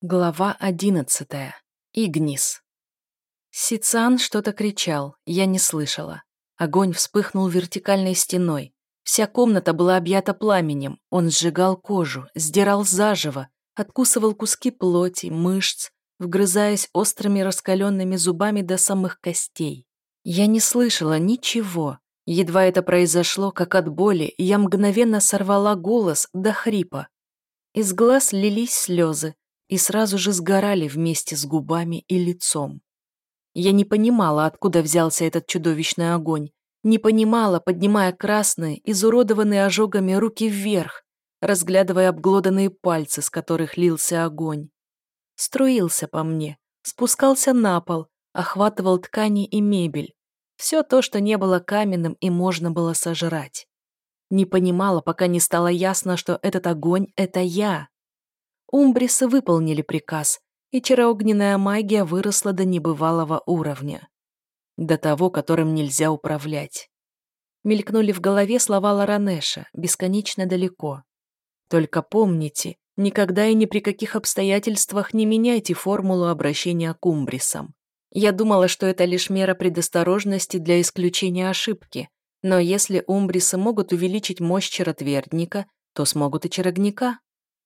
Глава одиннадцатая. Игнис. Сицан что-то кричал, я не слышала. Огонь вспыхнул вертикальной стеной. Вся комната была объята пламенем. Он сжигал кожу, сдирал заживо, откусывал куски плоти, мышц, вгрызаясь острыми раскаленными зубами до самых костей. Я не слышала ничего. Едва это произошло, как от боли, я мгновенно сорвала голос до хрипа. Из глаз лились слезы, и сразу же сгорали вместе с губами и лицом. Я не понимала, откуда взялся этот чудовищный огонь, не понимала, поднимая красные, изуродованные ожогами руки вверх, разглядывая обглоданные пальцы, с которых лился огонь. Струился по мне, спускался на пол, охватывал ткани и мебель. Все то, что не было каменным и можно было сожрать. Не понимала, пока не стало ясно, что этот огонь — это я. Умбрисы выполнили приказ, и чароогненная магия выросла до небывалого уровня. До того, которым нельзя управлять. Мелькнули в голове слова Ларанеша, бесконечно далеко. Только помните, никогда и ни при каких обстоятельствах не меняйте формулу обращения к умбрисам. Я думала, что это лишь мера предосторожности для исключения ошибки, но если умбрисы могут увеличить мощь чаротвердника, то смогут и чарогника.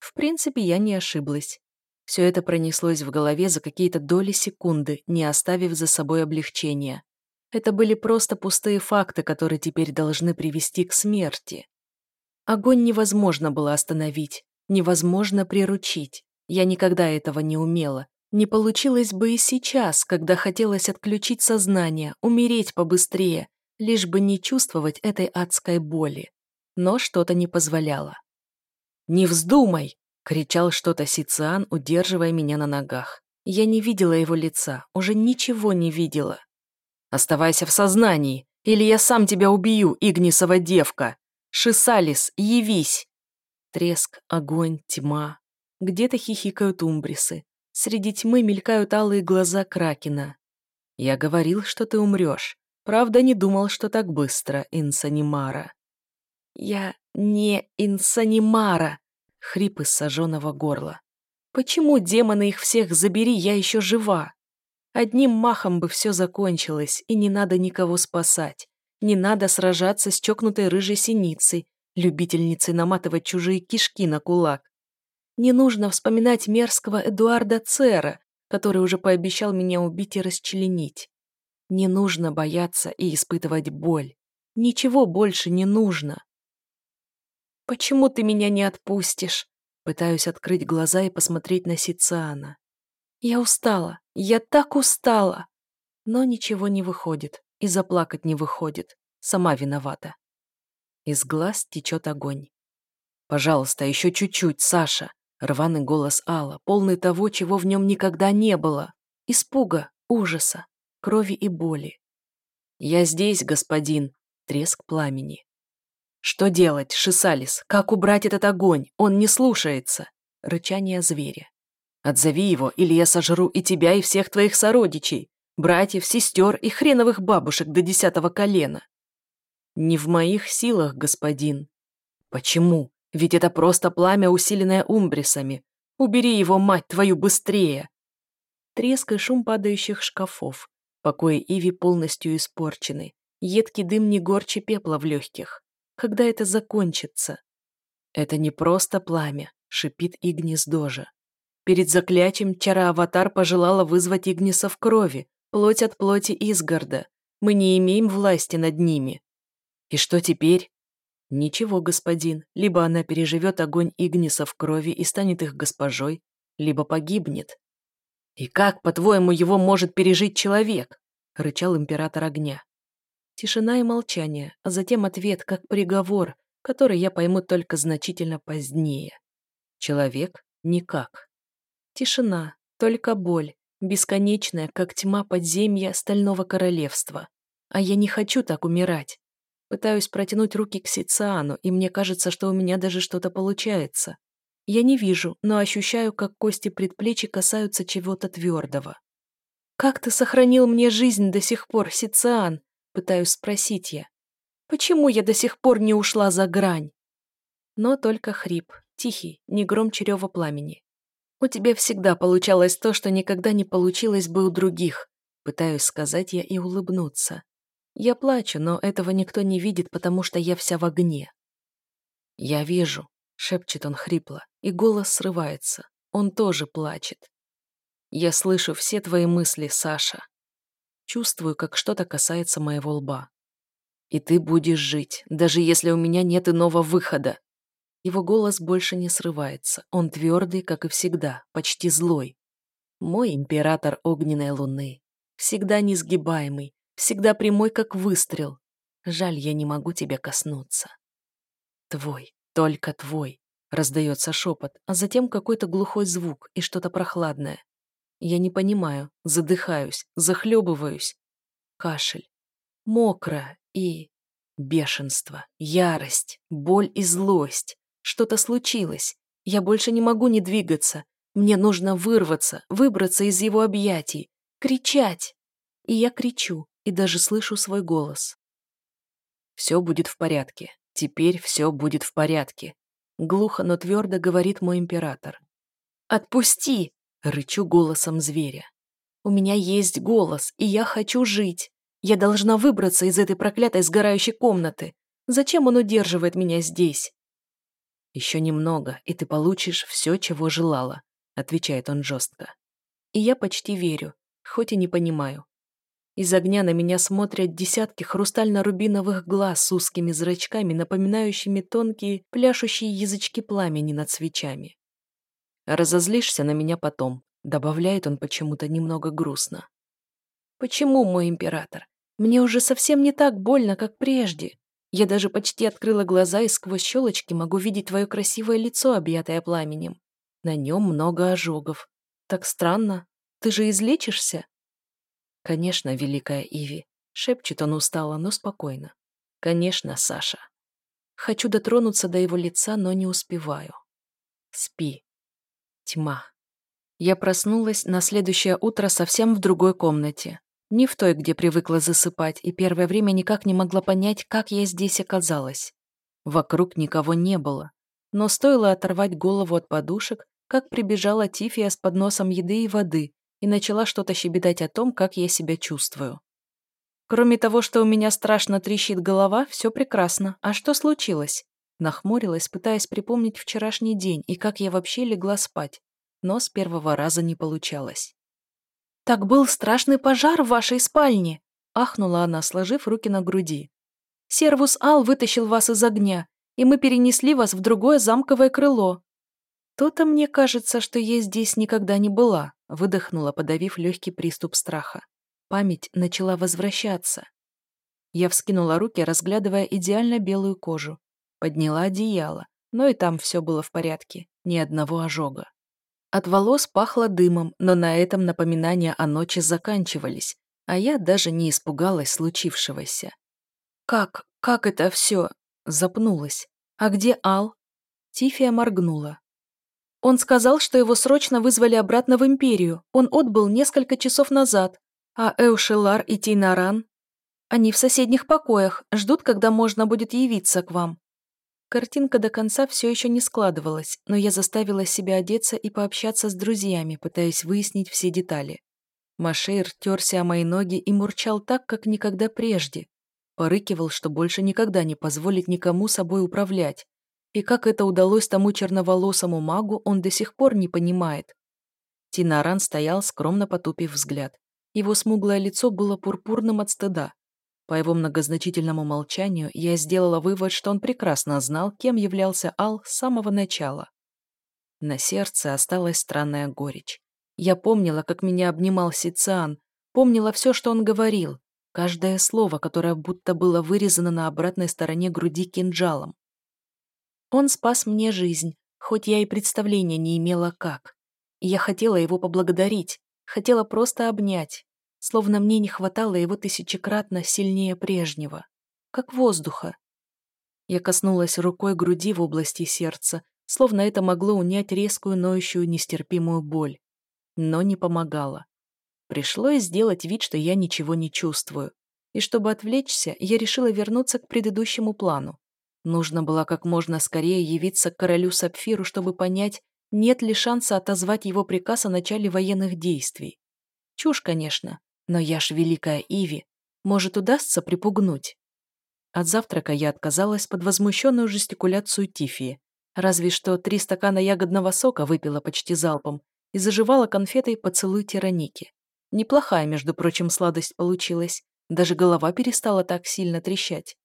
В принципе, я не ошиблась. Все это пронеслось в голове за какие-то доли секунды, не оставив за собой облегчения. Это были просто пустые факты, которые теперь должны привести к смерти. Огонь невозможно было остановить, невозможно приручить. Я никогда этого не умела. Не получилось бы и сейчас, когда хотелось отключить сознание, умереть побыстрее, лишь бы не чувствовать этой адской боли. Но что-то не позволяло. «Не вздумай!» — кричал что-то Сициан, удерживая меня на ногах. Я не видела его лица, уже ничего не видела. «Оставайся в сознании, или я сам тебя убью, Игнисова девка! Шисалис, явись!» Треск, огонь, тьма. Где-то хихикают умбрисы. Среди тьмы мелькают алые глаза Кракена. «Я говорил, что ты умрешь. Правда, не думал, что так быстро, Инсанимара». «Я не Инсанимара!» Хрип из сожженного горла. Почему, демоны их всех забери, я еще жива? Одним махом бы все закончилось, и не надо никого спасать. Не надо сражаться с чокнутой рыжей синицей, любительницей наматывать чужие кишки на кулак. Не нужно вспоминать мерзкого Эдуарда Цера, который уже пообещал меня убить и расчленить. Не нужно бояться и испытывать боль. Ничего больше не нужно. «Почему ты меня не отпустишь?» Пытаюсь открыть глаза и посмотреть на Сициана. «Я устала. Я так устала!» Но ничего не выходит. И заплакать не выходит. Сама виновата. Из глаз течет огонь. «Пожалуйста, еще чуть-чуть, Саша!» Рваный голос Алла, полный того, чего в нем никогда не было. Испуга, ужаса, крови и боли. «Я здесь, господин!» Треск пламени. «Что делать, Шисалис? Как убрать этот огонь? Он не слушается!» Рычание зверя. «Отзови его, или я сожру и тебя, и всех твоих сородичей, братьев, сестер и хреновых бабушек до десятого колена!» «Не в моих силах, господин». «Почему? Ведь это просто пламя, усиленное умбрисами. Убери его, мать твою, быстрее!» Треск и шум падающих шкафов. Покои Иви полностью испорчены. Едкий дым не горче пепла в легких. Когда это закончится? Это не просто пламя, шипит Игнис Дожа. Перед заклятием чара-аватар пожелала вызвать Игниса в крови, плоть от плоти Изгарда. Мы не имеем власти над ними. И что теперь? Ничего, господин. Либо она переживет огонь Игниса в крови и станет их госпожой, либо погибнет. И как, по-твоему, его может пережить человек? Рычал император огня. Тишина и молчание, а затем ответ как приговор, который я пойму только значительно позднее. Человек — никак. Тишина, только боль, бесконечная, как тьма подземья Стального Королевства. А я не хочу так умирать. Пытаюсь протянуть руки к Сициану, и мне кажется, что у меня даже что-то получается. Я не вижу, но ощущаю, как кости предплечья касаются чего-то твердого. «Как ты сохранил мне жизнь до сих пор, Сициан?» Пытаюсь спросить я. Почему я до сих пор не ушла за грань? Но только хрип, тихий, не громче рева пламени. У тебя всегда получалось то, что никогда не получилось бы у других. Пытаюсь сказать я и улыбнуться. Я плачу, но этого никто не видит, потому что я вся в огне. Я вижу, шепчет он хрипло, и голос срывается. Он тоже плачет. Я слышу все твои мысли, Саша. Чувствую, как что-то касается моего лба. И ты будешь жить, даже если у меня нет иного выхода. Его голос больше не срывается. Он твердый, как и всегда, почти злой. Мой император огненной луны. Всегда несгибаемый, всегда прямой, как выстрел. Жаль, я не могу тебя коснуться. Твой, только твой. Раздается шепот, а затем какой-то глухой звук и что-то прохладное. Я не понимаю, задыхаюсь, захлебываюсь. Кашель. Мокро и... Бешенство, ярость, боль и злость. Что-то случилось. Я больше не могу не двигаться. Мне нужно вырваться, выбраться из его объятий, кричать. И я кричу, и даже слышу свой голос. «Все будет в порядке. Теперь все будет в порядке», — глухо, но твердо говорит мой император. «Отпусти!» — рычу голосом зверя. «У меня есть голос, и я хочу жить. Я должна выбраться из этой проклятой сгорающей комнаты. Зачем он удерживает меня здесь?» «Еще немного, и ты получишь все, чего желала», — отвечает он жестко. И я почти верю, хоть и не понимаю. Из огня на меня смотрят десятки хрустально-рубиновых глаз с узкими зрачками, напоминающими тонкие, пляшущие язычки пламени над свечами. «Разозлишься на меня потом», — добавляет он почему-то немного грустно. «Почему, мой император? Мне уже совсем не так больно, как прежде. Я даже почти открыла глаза и сквозь щелочки могу видеть твое красивое лицо, объятое пламенем. На нем много ожогов. Так странно. Ты же излечишься?» «Конечно, великая Иви», — шепчет он устало, но спокойно. «Конечно, Саша». Хочу дотронуться до его лица, но не успеваю. Спи. Тьма. Я проснулась на следующее утро совсем в другой комнате. Не в той, где привыкла засыпать, и первое время никак не могла понять, как я здесь оказалась. Вокруг никого не было. Но стоило оторвать голову от подушек, как прибежала Тифия с подносом еды и воды и начала что-то щебетать о том, как я себя чувствую. Кроме того, что у меня страшно трещит голова, все прекрасно. А что случилось? Нахмурилась, пытаясь припомнить вчерашний день и как я вообще легла спать. Но с первого раза не получалось. «Так был страшный пожар в вашей спальне!» Ахнула она, сложив руки на груди. «Сервус Ал вытащил вас из огня, и мы перенесли вас в другое замковое крыло. То-то мне кажется, что я здесь никогда не была выдохнула, подавив легкий приступ страха. Память начала возвращаться. Я вскинула руки, разглядывая идеально белую кожу. Подняла одеяло, но и там все было в порядке, ни одного ожога. От волос пахло дымом, но на этом напоминания о ночи заканчивались, а я даже не испугалась случившегося. «Как? Как это все?» Запнулась. «А где Ал?» Тифия моргнула. Он сказал, что его срочно вызвали обратно в Империю. Он отбыл несколько часов назад. А Эушелар и Тейнаран? Они в соседних покоях, ждут, когда можно будет явиться к вам. Картинка до конца все еще не складывалась, но я заставила себя одеться и пообщаться с друзьями, пытаясь выяснить все детали. Машейр терся о мои ноги и мурчал так, как никогда прежде. Порыкивал, что больше никогда не позволит никому собой управлять, и как это удалось тому черноволосому магу, он до сих пор не понимает. Тинаран стоял, скромно потупив взгляд. Его смуглое лицо было пурпурным от стыда. По его многозначительному молчанию я сделала вывод, что он прекрасно знал, кем являлся Ал с самого начала. На сердце осталась странная горечь. Я помнила, как меня обнимал Сициан, помнила все, что он говорил, каждое слово, которое будто было вырезано на обратной стороне груди кинжалом. Он спас мне жизнь, хоть я и представления не имела как. я хотела его поблагодарить, хотела просто обнять, словно мне не хватало его тысячекратно сильнее прежнего, как воздуха. Я коснулась рукой груди в области сердца, словно это могло унять резкую, ноющую, нестерпимую боль. Но не помогало. Пришлось сделать вид, что я ничего не чувствую. И чтобы отвлечься, я решила вернуться к предыдущему плану. Нужно было как можно скорее явиться к королю Сапфиру, чтобы понять, Нет ли шанса отозвать его приказ о начале военных действий? Чушь, конечно, но я ж великая Иви. Может, удастся припугнуть? От завтрака я отказалась под возмущенную жестикуляцию Тифии. Разве что три стакана ягодного сока выпила почти залпом и заживала конфетой поцелуй тираники. Неплохая, между прочим, сладость получилась. Даже голова перестала так сильно трещать.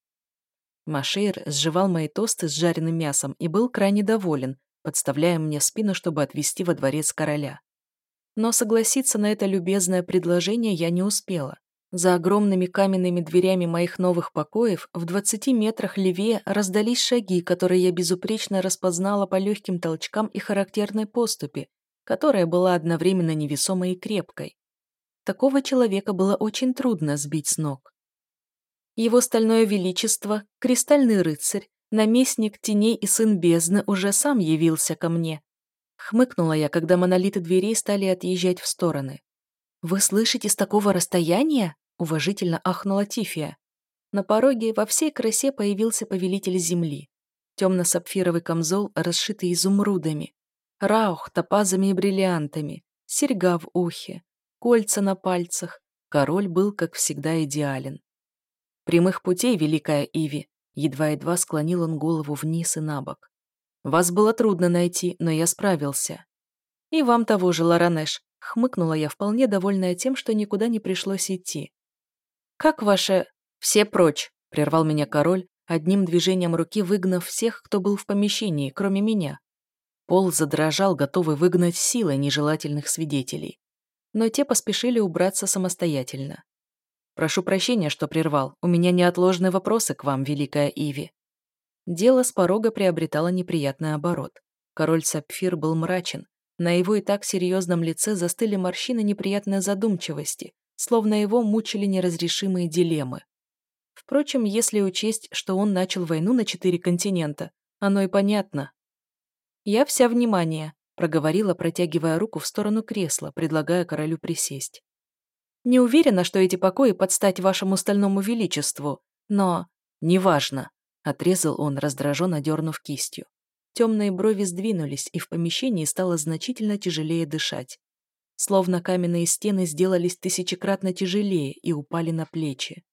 Машейр сживал мои тосты с жареным мясом и был крайне доволен, подставляя мне спину, чтобы отвезти во дворец короля. Но согласиться на это любезное предложение я не успела. За огромными каменными дверями моих новых покоев в 20 метрах левее раздались шаги, которые я безупречно распознала по легким толчкам и характерной поступи, которая была одновременно невесомой и крепкой. Такого человека было очень трудно сбить с ног. Его стальное величество, кристальный рыцарь, наместник теней и сын бездны уже сам явился ко мне. Хмыкнула я, когда монолиты дверей стали отъезжать в стороны. «Вы слышите с такого расстояния?» – уважительно ахнула Тифия. На пороге во всей красе появился повелитель земли. Темно-сапфировый камзол, расшитый изумрудами. Раух топазами и бриллиантами. Серьга в ухе. Кольца на пальцах. Король был, как всегда, идеален. Прямых путей, великая Иви, едва-едва склонил он голову вниз и на бок. Вас было трудно найти, но я справился. И вам того же, Ларанеш, хмыкнула я, вполне довольная тем, что никуда не пришлось идти. Как ваше... Все прочь, прервал меня король, одним движением руки выгнав всех, кто был в помещении, кроме меня. Пол задрожал, готовый выгнать силой нежелательных свидетелей. Но те поспешили убраться самостоятельно. Прошу прощения, что прервал. У меня неотложные вопросы к вам, великая Иви. Дело с порога приобретало неприятный оборот. Король Сапфир был мрачен. На его и так серьезном лице застыли морщины неприятной задумчивости, словно его мучили неразрешимые дилеммы. Впрочем, если учесть, что он начал войну на четыре континента, оно и понятно. «Я вся внимание», — проговорила, протягивая руку в сторону кресла, предлагая королю присесть. Не уверена, что эти покои подстать вашему стальному величеству, но... Неважно, отрезал он, раздраженно дернув кистью. Темные брови сдвинулись, и в помещении стало значительно тяжелее дышать. Словно каменные стены сделались тысячекратно тяжелее и упали на плечи.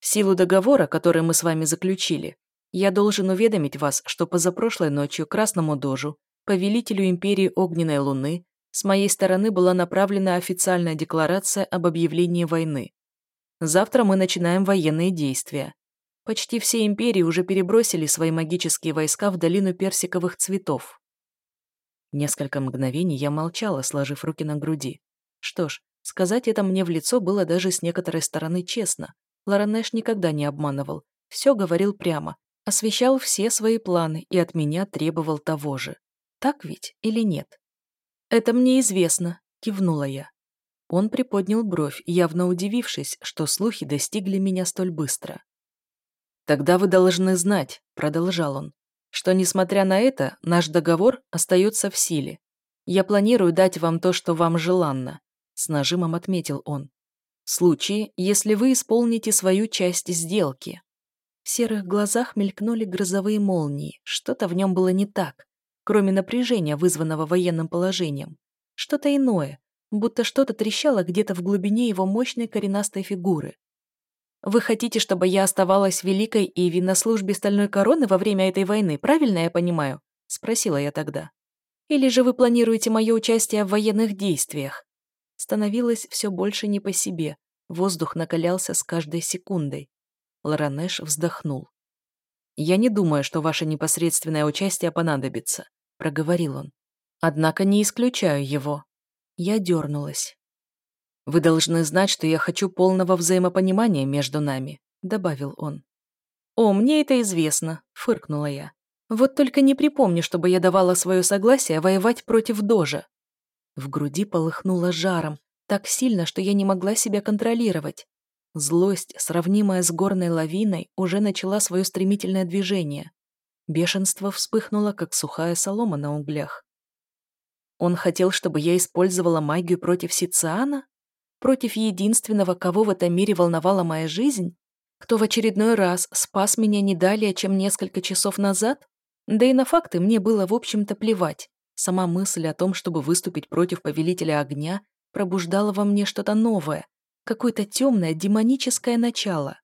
В силу договора, который мы с вами заключили, я должен уведомить вас, что позапрошлой ночью Красному Дожу, повелителю Империи Огненной Луны, с моей стороны была направлена официальная декларация об объявлении войны. Завтра мы начинаем военные действия. Почти все империи уже перебросили свои магические войска в долину персиковых цветов. Несколько мгновений я молчала, сложив руки на груди. Что ж, сказать это мне в лицо было даже с некоторой стороны честно. Ларанеш никогда не обманывал, все говорил прямо, освещал все свои планы и от меня требовал того же. Так ведь или нет? «Это мне известно», — кивнула я. Он приподнял бровь, явно удивившись, что слухи достигли меня столь быстро. «Тогда вы должны знать», — продолжал он, «что, несмотря на это, наш договор остается в силе. Я планирую дать вам то, что вам желанно», — с нажимом отметил он. «В случае, если вы исполните свою часть сделки». В серых глазах мелькнули грозовые молнии, что-то в нем было не так кроме напряжения, вызванного военным положением. Что-то иное, будто что-то трещало где-то в глубине его мощной коренастой фигуры. «Вы хотите, чтобы я оставалась великой Иви на службе Стальной Короны во время этой войны, правильно я понимаю?» – спросила я тогда. «Или же вы планируете мое участие в военных действиях?» Становилось все больше не по себе, воздух накалялся с каждой секундой. Ларанеш вздохнул. «Я не думаю, что ваше непосредственное участие понадобится», — проговорил он. «Однако не исключаю его». Я дернулась. «Вы должны знать, что я хочу полного взаимопонимания между нами», — добавил он. «О, мне это известно», — фыркнула я. «Вот только не припомню, чтобы я давала свое согласие воевать против Дожа». В груди полыхнуло жаром, так сильно, что я не могла себя контролировать. Злость, сравнимая с горной лавиной, уже начала свое стремительное движение. Бешенство вспыхнуло, как сухая солома на углях. Он хотел, чтобы я использовала магию против Сициана? Против единственного, кого в этом мире волновала моя жизнь? Кто в очередной раз спас меня не далее, чем несколько часов назад? Да и на факты мне было, в общем-то, плевать. Сама мысль о том, чтобы выступить против повелителя огня, пробуждала во мне что-то новое, какое-то темное демоническое начало.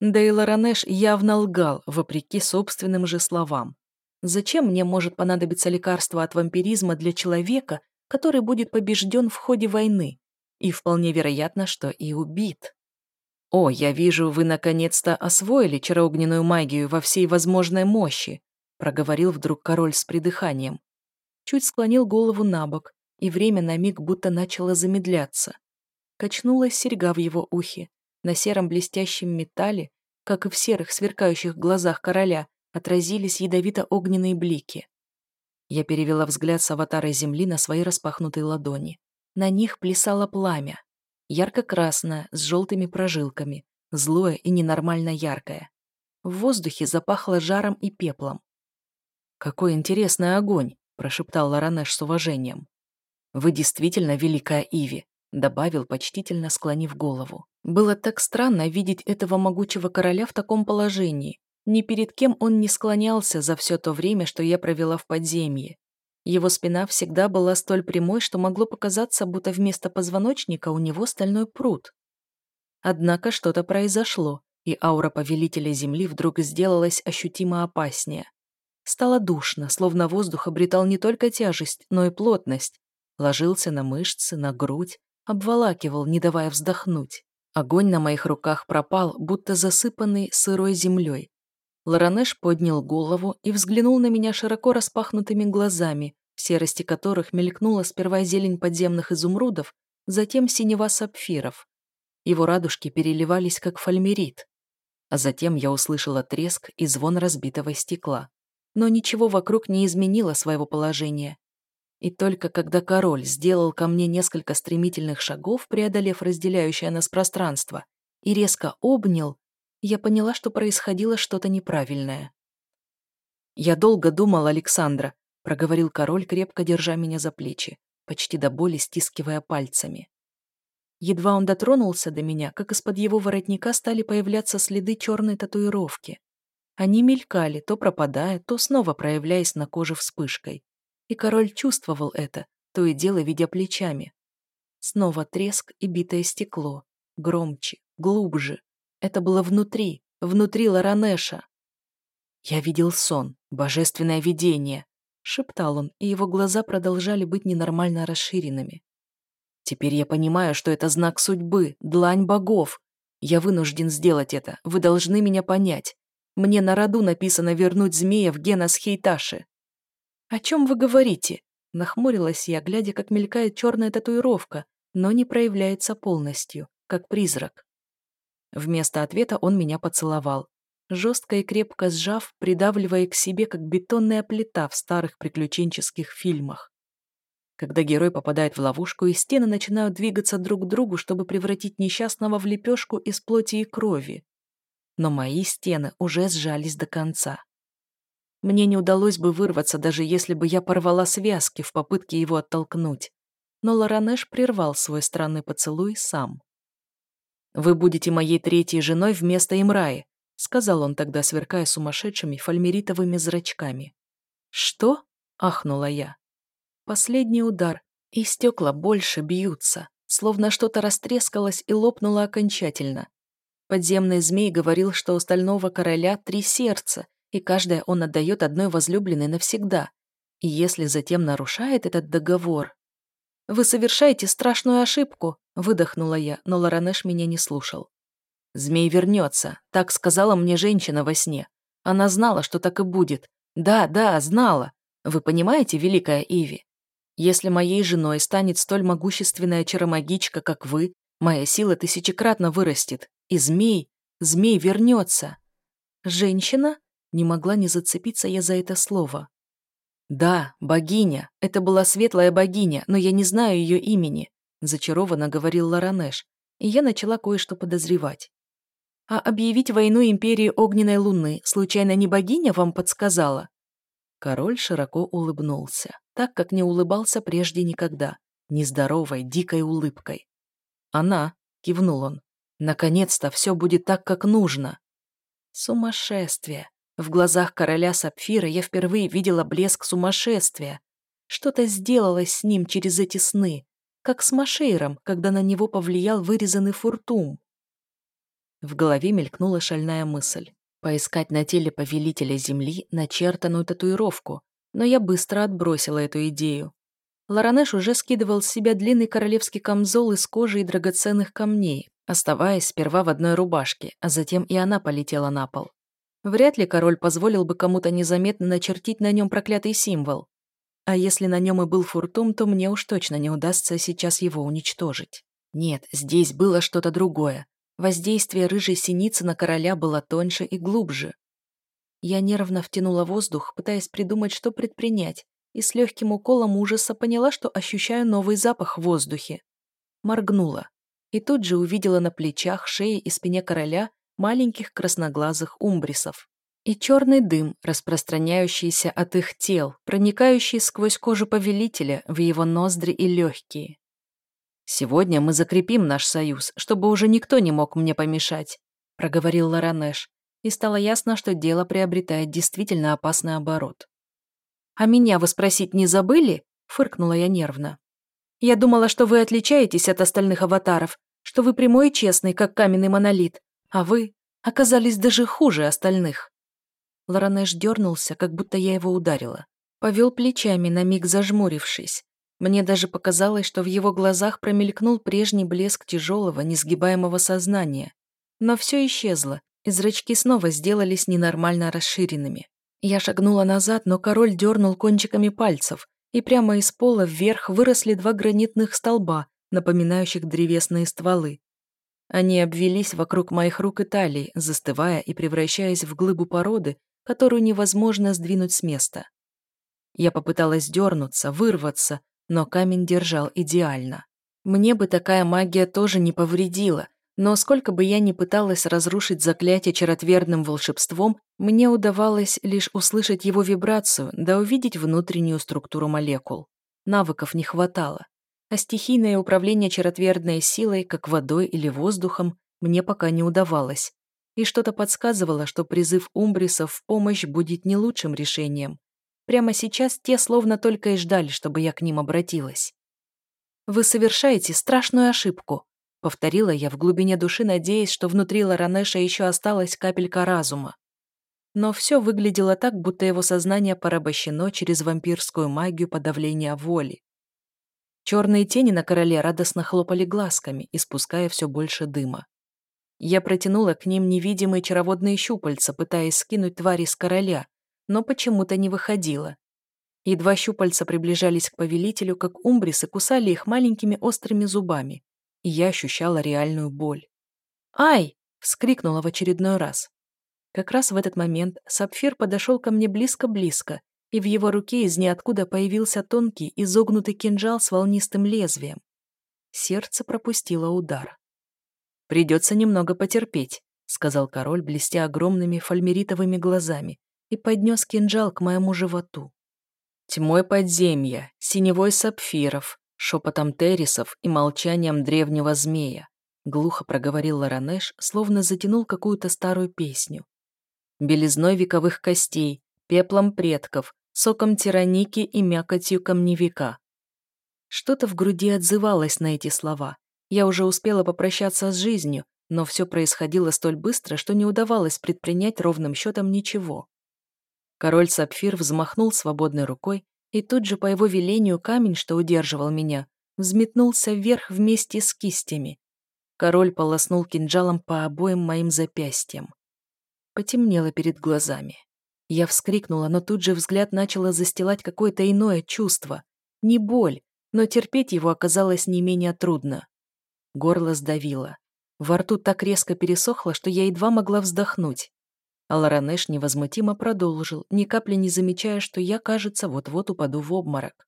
Да и Ларанеш явно лгал, вопреки собственным же словам. Зачем мне может понадобиться лекарство от вампиризма для человека, который будет побежден в ходе войны? И вполне вероятно, что и убит. «О, я вижу, вы наконец-то освоили чароогненную магию во всей возможной мощи», проговорил вдруг король с придыханием. Чуть склонил голову на бок, и время на миг будто начало замедляться. Качнулась серьга в его ухе. На сером блестящем металле, как и в серых сверкающих глазах короля, отразились ядовито-огненные блики. Я перевела взгляд с аватара земли на свои распахнутые ладони. На них плясало пламя. Ярко-красное, с желтыми прожилками, злое и ненормально яркое. В воздухе запахло жаром и пеплом. «Какой интересный огонь!» – прошептал Ларанеш с уважением. «Вы действительно великая Иви», — добавил, почтительно склонив голову. Было так странно видеть этого могучего короля в таком положении. Ни перед кем он не склонялся за все то время, что я провела в подземье. Его спина всегда была столь прямой, что могло показаться, будто вместо позвоночника у него стальной пруд. Однако что-то произошло, и аура повелителя Земли вдруг сделалась ощутимо опаснее. Стало душно, словно воздух обретал не только тяжесть, но и плотность, ложился на мышцы, на грудь, обволакивал, не давая вздохнуть. Огонь на моих руках пропал, будто засыпанный сырой землей. Ларанеш поднял голову и взглянул на меня широко распахнутыми глазами, в серости которых мелькнула сперва зелень подземных изумрудов, затем синева сапфиров. Его радужки переливались, как фольмерит. А затем я услышала треск и звон разбитого стекла. Но ничего вокруг не изменило своего положения. И только когда король сделал ко мне несколько стремительных шагов, преодолев разделяющее нас пространство, и резко обнял, я поняла, что происходило что-то неправильное. «Я долго думал, Александра», — проговорил король, крепко держа меня за плечи, почти до боли стискивая пальцами. Едва он дотронулся до меня, как из-под его воротника стали появляться следы черной татуировки. Они мелькали, то пропадая, то снова проявляясь на коже вспышкой. И король чувствовал это, то и дело видя плечами. Снова треск и битое стекло. Громче, глубже. Это было внутри, внутри Ларанеша. «Я видел сон, божественное видение», — шептал он, и его глаза продолжали быть ненормально расширенными. «Теперь я понимаю, что это знак судьбы, длань богов. Я вынужден сделать это, вы должны меня понять. Мне на роду написано вернуть змея в Генас Хейташи. «О чем вы говорите?» Нахмурилась я, глядя, как мелькает черная татуировка, но не проявляется полностью, как призрак. Вместо ответа он меня поцеловал, жестко и крепко сжав, придавливая к себе, как бетонная плита в старых приключенческих фильмах. Когда герой попадает в ловушку, и стены начинают двигаться друг к другу, чтобы превратить несчастного в лепешку из плоти и крови. Но мои стены уже сжались до конца. Мне не удалось бы вырваться, даже если бы я порвала связки в попытке его оттолкнуть. Но Ларанеш прервал свой странный поцелуй сам. «Вы будете моей третьей женой вместо Имраи», сказал он тогда, сверкая сумасшедшими фольмеритовыми зрачками. «Что?» — ахнула я. Последний удар, и стекла больше бьются, словно что-то растрескалось и лопнуло окончательно. Подземный змей говорил, что у стального короля три сердца, и каждое он отдает одной возлюбленной навсегда. И если затем нарушает этот договор... «Вы совершаете страшную ошибку», — выдохнула я, но Ларанеш меня не слушал. «Змей вернется», — так сказала мне женщина во сне. Она знала, что так и будет. Да, да, знала. Вы понимаете, великая Иви? Если моей женой станет столь могущественная чаромагичка, как вы, моя сила тысячекратно вырастет, и змей, змей вернется. Женщина? Не могла не зацепиться я за это слово. «Да, богиня. Это была светлая богиня, но я не знаю ее имени», зачарованно говорил Ларанеш, и я начала кое-что подозревать. «А объявить войну Империи Огненной Луны случайно не богиня вам подсказала?» Король широко улыбнулся, так как не улыбался прежде никогда, нездоровой, дикой улыбкой. «Она», — кивнул он, — «наконец-то все будет так, как нужно». Сумасшествие. В глазах короля Сапфира я впервые видела блеск сумасшествия. Что-то сделалось с ним через эти сны, как с Машейром, когда на него повлиял вырезанный фуртум. В голове мелькнула шальная мысль. Поискать на теле повелителя земли начертанную татуировку, но я быстро отбросила эту идею. Ларанеш уже скидывал с себя длинный королевский камзол из кожи и драгоценных камней, оставаясь сперва в одной рубашке, а затем и она полетела на пол. Вряд ли король позволил бы кому-то незаметно начертить на нем проклятый символ. А если на нем и был фуртум, то мне уж точно не удастся сейчас его уничтожить. Нет, здесь было что-то другое. Воздействие рыжей синицы на короля было тоньше и глубже. Я нервно втянула воздух, пытаясь придумать, что предпринять, и с легким уколом ужаса поняла, что ощущаю новый запах в воздухе. Моргнула. И тут же увидела на плечах, шее и спине короля маленьких красноглазых умбрисов. И черный дым, распространяющийся от их тел, проникающий сквозь кожу повелителя в его ноздри и легкие. «Сегодня мы закрепим наш союз, чтобы уже никто не мог мне помешать», проговорил Ларанеш, и стало ясно, что дело приобретает действительно опасный оборот. «А меня вы спросить не забыли?» фыркнула я нервно. «Я думала, что вы отличаетесь от остальных аватаров, что вы прямой и честный, как каменный монолит, а вы оказались даже хуже остальных». Ларанеш дернулся, как будто я его ударила. Повел плечами, на миг зажмурившись. Мне даже показалось, что в его глазах промелькнул прежний блеск тяжелого, несгибаемого сознания. Но все исчезло, и зрачки снова сделались ненормально расширенными. Я шагнула назад, но король дернул кончиками пальцев, и прямо из пола вверх выросли два гранитных столба, напоминающих древесные стволы. Они обвелись вокруг моих рук и талий, застывая и превращаясь в глыбу породы, которую невозможно сдвинуть с места. Я попыталась дернуться, вырваться, но камень держал идеально. Мне бы такая магия тоже не повредила, но сколько бы я ни пыталась разрушить заклятие черотверным волшебством, мне удавалось лишь услышать его вибрацию да увидеть внутреннюю структуру молекул. Навыков не хватало. А стихийное управление черотвердной силой, как водой или воздухом, мне пока не удавалось. И что-то подсказывало, что призыв умбрисов в помощь будет не лучшим решением. Прямо сейчас те словно только и ждали, чтобы я к ним обратилась. «Вы совершаете страшную ошибку», — повторила я в глубине души, надеясь, что внутри Ларанеша еще осталась капелька разума. Но все выглядело так, будто его сознание порабощено через вампирскую магию подавления воли. Черные тени на короле радостно хлопали глазками, испуская все больше дыма. Я протянула к ним невидимые чароводные щупальца, пытаясь скинуть твари с короля, но почему-то не выходила. Едва щупальца приближались к повелителю, как умбрисы кусали их маленькими острыми зубами, и я ощущала реальную боль. «Ай!» — вскрикнула в очередной раз. Как раз в этот момент Сапфир подошел ко мне близко-близко, и в его руке из ниоткуда появился тонкий, изогнутый кинжал с волнистым лезвием. Сердце пропустило удар. «Придется немного потерпеть», — сказал король, блестя огромными фольмеритовыми глазами, и поднес кинжал к моему животу. Тьмой подземья, синевой сапфиров, шепотом террисов и молчанием древнего змея, глухо проговорил Ларанеш, словно затянул какую-то старую песню. Белизной вековых костей, пеплом предков, соком тираники и мякотью камневика. Что-то в груди отзывалось на эти слова. Я уже успела попрощаться с жизнью, но все происходило столь быстро, что не удавалось предпринять ровным счетом ничего. Король Сапфир взмахнул свободной рукой, и тут же по его велению камень, что удерживал меня, взметнулся вверх вместе с кистями. Король полоснул кинжалом по обоим моим запястьям. Потемнело перед глазами. Я вскрикнула, но тут же взгляд начало застилать какое-то иное чувство. Не боль, но терпеть его оказалось не менее трудно. Горло сдавило. Во рту так резко пересохло, что я едва могла вздохнуть. А Ларанеш невозмутимо продолжил, ни капли не замечая, что я, кажется, вот-вот упаду в обморок.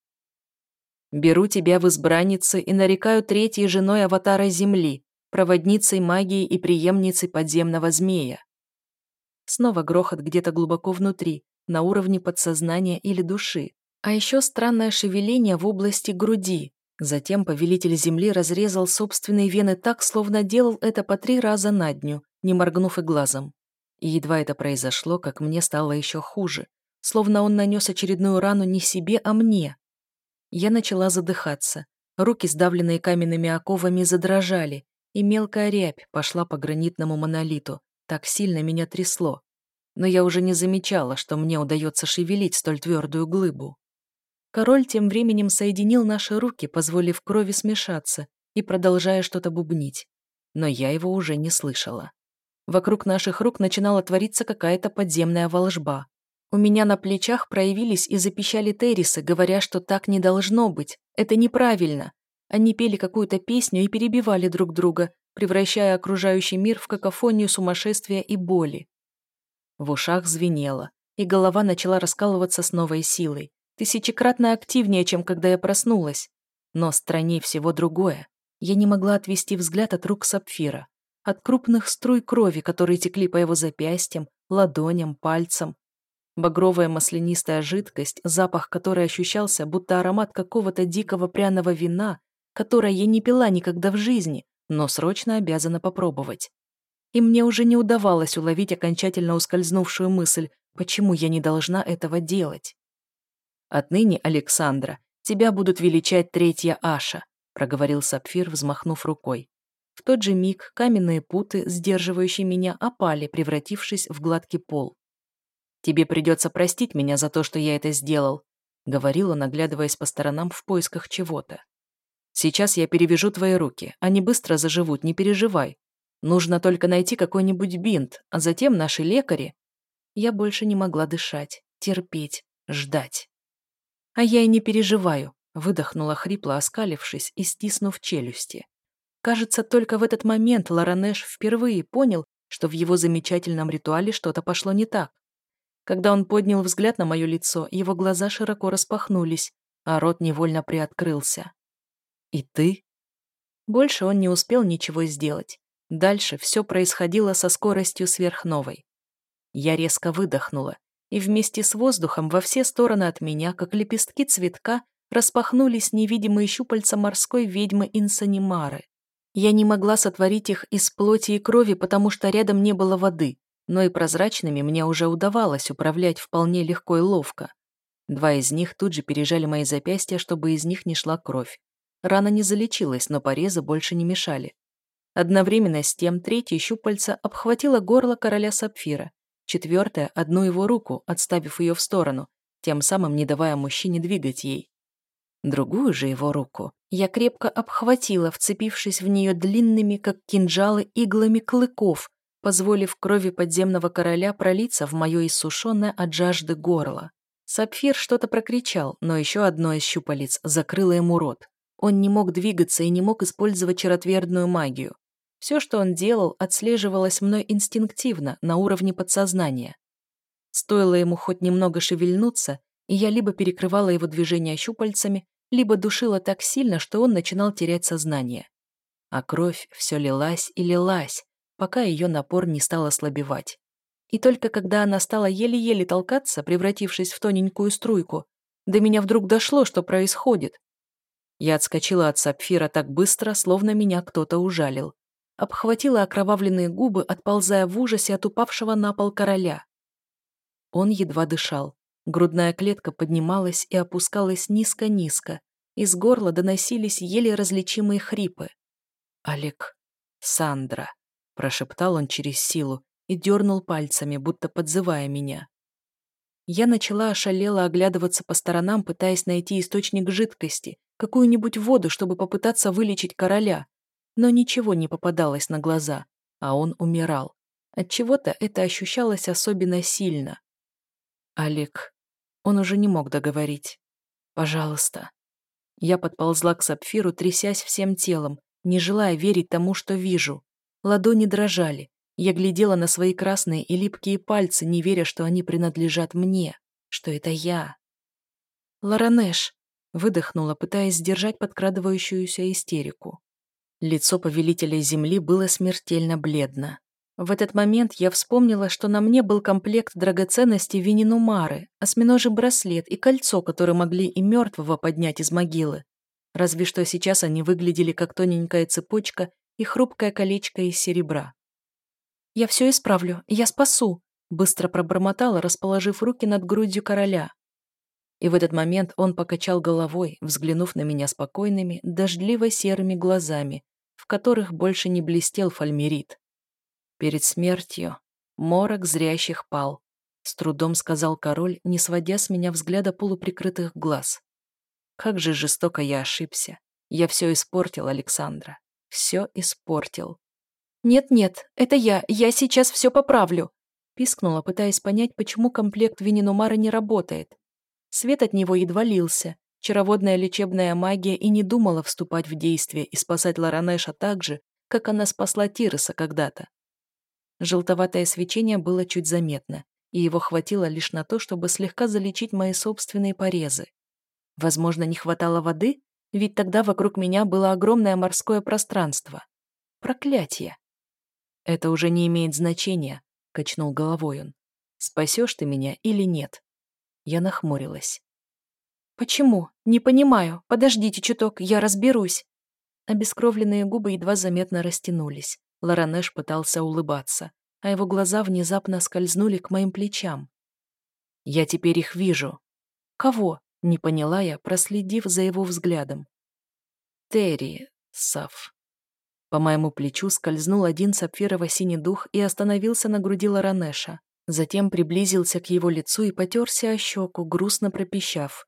«Беру тебя в избранницы и нарекаю третьей женой аватара Земли, проводницей магии и преемницей подземного змея». Снова грохот где-то глубоко внутри, на уровне подсознания или души. А еще странное шевеление в области груди. Затем повелитель Земли разрезал собственные вены так, словно делал это по три раза на дню, не моргнув и глазом. И едва это произошло, как мне стало еще хуже. Словно он нанес очередную рану не себе, а мне. Я начала задыхаться. Руки, сдавленные каменными оковами, задрожали, и мелкая рябь пошла по гранитному монолиту. Так сильно меня трясло. Но я уже не замечала, что мне удается шевелить столь твердую глыбу. Король тем временем соединил наши руки, позволив крови смешаться и продолжая что-то бубнить. Но я его уже не слышала. Вокруг наших рук начинала твориться какая-то подземная волжба. У меня на плечах проявились и запищали террисы, говоря, что так не должно быть, это неправильно. Они пели какую-то песню и перебивали друг друга, превращая окружающий мир в какофонию сумасшествия и боли. В ушах звенело, и голова начала раскалываться с новой силой тысячекратно активнее, чем когда я проснулась. Но странней всего другое. Я не могла отвести взгляд от рук сапфира, от крупных струй крови, которые текли по его запястьям, ладоням, пальцам. Багровая маслянистая жидкость, запах которой ощущался, будто аромат какого-то дикого пряного вина, которое я не пила никогда в жизни, но срочно обязана попробовать. И мне уже не удавалось уловить окончательно ускользнувшую мысль, почему я не должна этого делать. Отныне, Александра, тебя будут величать третья Аша», проговорил Сапфир, взмахнув рукой. В тот же миг каменные путы, сдерживающие меня, опали, превратившись в гладкий пол. «Тебе придется простить меня за то, что я это сделал», говорил он, оглядываясь по сторонам в поисках чего-то. «Сейчас я перевяжу твои руки. Они быстро заживут, не переживай. Нужно только найти какой-нибудь бинт, а затем наши лекари...» Я больше не могла дышать, терпеть, ждать. «А я и не переживаю», — выдохнула хрипло, оскалившись и стиснув челюсти. Кажется, только в этот момент Ларанеш впервые понял, что в его замечательном ритуале что-то пошло не так. Когда он поднял взгляд на мое лицо, его глаза широко распахнулись, а рот невольно приоткрылся. «И ты?» Больше он не успел ничего сделать. Дальше все происходило со скоростью сверхновой. Я резко выдохнула, и вместе с воздухом во все стороны от меня, как лепестки цветка, распахнулись невидимые щупальца морской ведьмы Инсанимары. Я не могла сотворить их из плоти и крови, потому что рядом не было воды, но и прозрачными мне уже удавалось управлять вполне легко и ловко. Два из них тут же пережали мои запястья, чтобы из них не шла кровь. Рана не залечилась, но порезы больше не мешали. Одновременно с тем третье щупальце обхватило горло короля Сапфира, Четвертая – одну его руку, отставив ее в сторону, тем самым не давая мужчине двигать ей. Другую же его руку я крепко обхватила, вцепившись в нее длинными, как кинжалы, иглами клыков, позволив крови подземного короля пролиться в мое иссушенное от жажды горло. Сапфир что-то прокричал, но еще одно из щупалец закрыло ему рот. Он не мог двигаться и не мог использовать черотвердную магию. Все, что он делал, отслеживалось мной инстинктивно, на уровне подсознания. Стоило ему хоть немного шевельнуться, и я либо перекрывала его движения щупальцами, либо душила так сильно, что он начинал терять сознание. А кровь все лилась и лилась, пока ее напор не стал ослабевать. И только когда она стала еле-еле толкаться, превратившись в тоненькую струйку, до меня вдруг дошло, что происходит. Я отскочила от сапфира так быстро, словно меня кто-то ужалил обхватила окровавленные губы, отползая в ужасе от упавшего на пол короля. Он едва дышал. Грудная клетка поднималась и опускалась низко-низко. Из горла доносились еле различимые хрипы. «Олег, Сандра», — прошептал он через силу и дернул пальцами, будто подзывая меня. Я начала ошалело оглядываться по сторонам, пытаясь найти источник жидкости, какую-нибудь воду, чтобы попытаться вылечить короля но ничего не попадалось на глаза, а он умирал. Отчего-то это ощущалось особенно сильно. «Олег...» Он уже не мог договорить. «Пожалуйста». Я подползла к сапфиру, трясясь всем телом, не желая верить тому, что вижу. Ладони дрожали. Я глядела на свои красные и липкие пальцы, не веря, что они принадлежат мне, что это я. «Ларанеш», — выдохнула, пытаясь сдержать подкрадывающуюся истерику. Лицо повелителя Земли было смертельно бледно. В этот момент я вспомнила, что на мне был комплект драгоценностей Вининумары, осьминожий браслет и кольцо, которые могли и мертвого поднять из могилы. Разве что сейчас они выглядели как тоненькая цепочка и хрупкое колечко из серебра. «Я все исправлю, я спасу», — быстро пробормотала, расположив руки над грудью короля. И в этот момент он покачал головой, взглянув на меня спокойными, дождливо-серыми глазами, в которых больше не блестел фальмерит. Перед смертью морок зрящих пал, с трудом сказал король, не сводя с меня взгляда полуприкрытых глаз. Как же жестоко я ошибся. Я все испортил, Александра. Все испортил. «Нет-нет, это я, я сейчас все поправлю», пискнула, пытаясь понять, почему комплект Вининумара не работает. Свет от него едва лился, чароводная лечебная магия и не думала вступать в действие и спасать Ларанеша так же, как она спасла Тироса когда-то. Желтоватое свечение было чуть заметно, и его хватило лишь на то, чтобы слегка залечить мои собственные порезы. Возможно, не хватало воды, ведь тогда вокруг меня было огромное морское пространство. Проклятие! Это уже не имеет значения, качнул головой он. Спасешь ты меня или нет? Я нахмурилась. «Почему? Не понимаю. Подождите чуток, я разберусь». Обескровленные губы едва заметно растянулись. Ларанеш пытался улыбаться а его глаза внезапно скользнули к моим плечам. «Я теперь их вижу». «Кого?» — не поняла я, проследив за его взглядом. «Терри, Сав». По моему плечу скользнул один сапфирово-синий дух и остановился на груди Ларанеша. Затем приблизился к его лицу и потерся о щеку, грустно пропищав.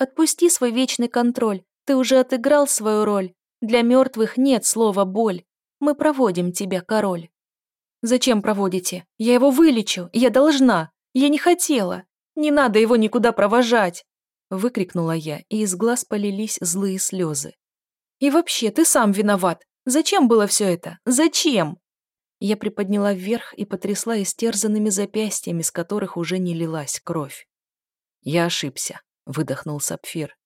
«Отпусти свой вечный контроль. Ты уже отыграл свою роль. Для мертвых нет слова «боль». Мы проводим тебя, король». «Зачем проводите? Я его вылечу, я должна! Я не хотела! Не надо его никуда провожать!» Выкрикнула я, и из глаз полились злые слезы. «И вообще, ты сам виноват! Зачем было все это? Зачем?» Я приподняла вверх и потрясла истерзанными запястьями, с которых уже не лилась кровь. «Я ошибся», — выдохнул Сапфир.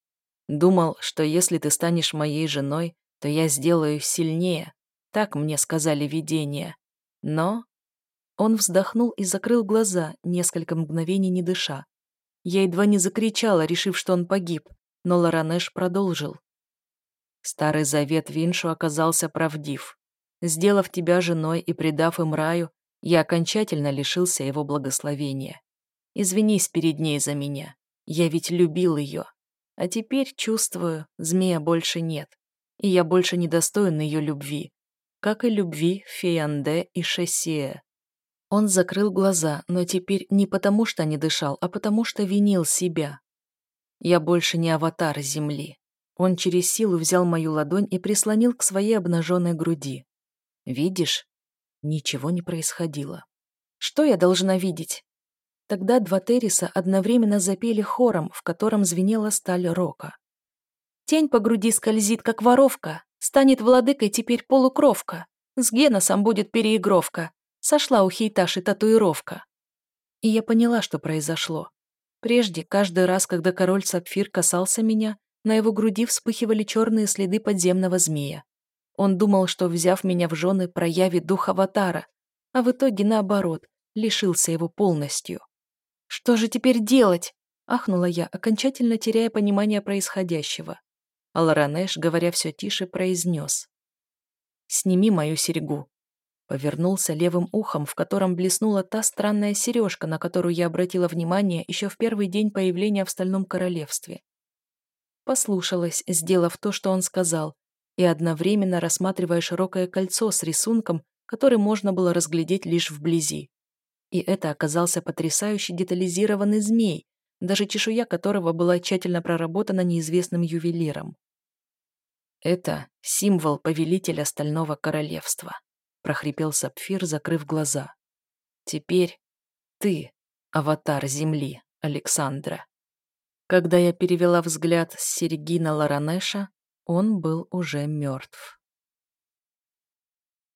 «Думал, что если ты станешь моей женой, то я сделаю сильнее. Так мне сказали видения. Но... Он вздохнул и закрыл глаза, несколько мгновений не дыша. Я едва не закричала, решив, что он погиб, но Ларанеш продолжил. Старый завет Виншу оказался правдив. Сделав тебя женой и предав им раю, я окончательно лишился его благословения. Извинись перед ней за меня. Я ведь любил ее. А теперь, чувствую, змея больше нет. И я больше не достоин ее любви как и любви Феянде и Шессия. Он закрыл глаза, но теперь не потому, что не дышал, а потому, что винил себя. Я больше не аватар Земли. Он через силу взял мою ладонь и прислонил к своей обнаженной груди. «Видишь?» Ничего не происходило. «Что я должна видеть?» Тогда два Терриса одновременно запели хором, в котором звенела сталь рока. Тень по груди скользит, как воровка, Станет владыкой теперь полукровка. С Геносом будет переигровка. Сошла у Хейташи татуировка. И я поняла, что произошло. Прежде, каждый раз, когда король Сапфир касался меня, на его груди вспыхивали черные следы подземного змея. Он думал, что, взяв меня в жены, проявит дух аватара, а в итоге, наоборот, лишился его полностью. «Что же теперь делать?» — ахнула я, окончательно теряя понимание происходящего. Аларанеш, говоря все тише, произнес. «Сними мою серьгу». Повернулся левым ухом, в котором блеснула та странная сережка, на которую я обратила внимание еще в первый день появления в Стальном Королевстве. Послушалась, сделав то, что он сказал, и одновременно рассматривая широкое кольцо с рисунком, который можно было разглядеть лишь вблизи. И это оказался потрясающе детализированный змей, даже чешуя которого была тщательно проработана неизвестным ювелиром. «Это символ повелителя Стального Королевства», — прохрипел Сапфир, закрыв глаза. «Теперь ты, аватар Земли, Александра». Когда я перевела взгляд с серьги на Ларанеша, он был уже мертв.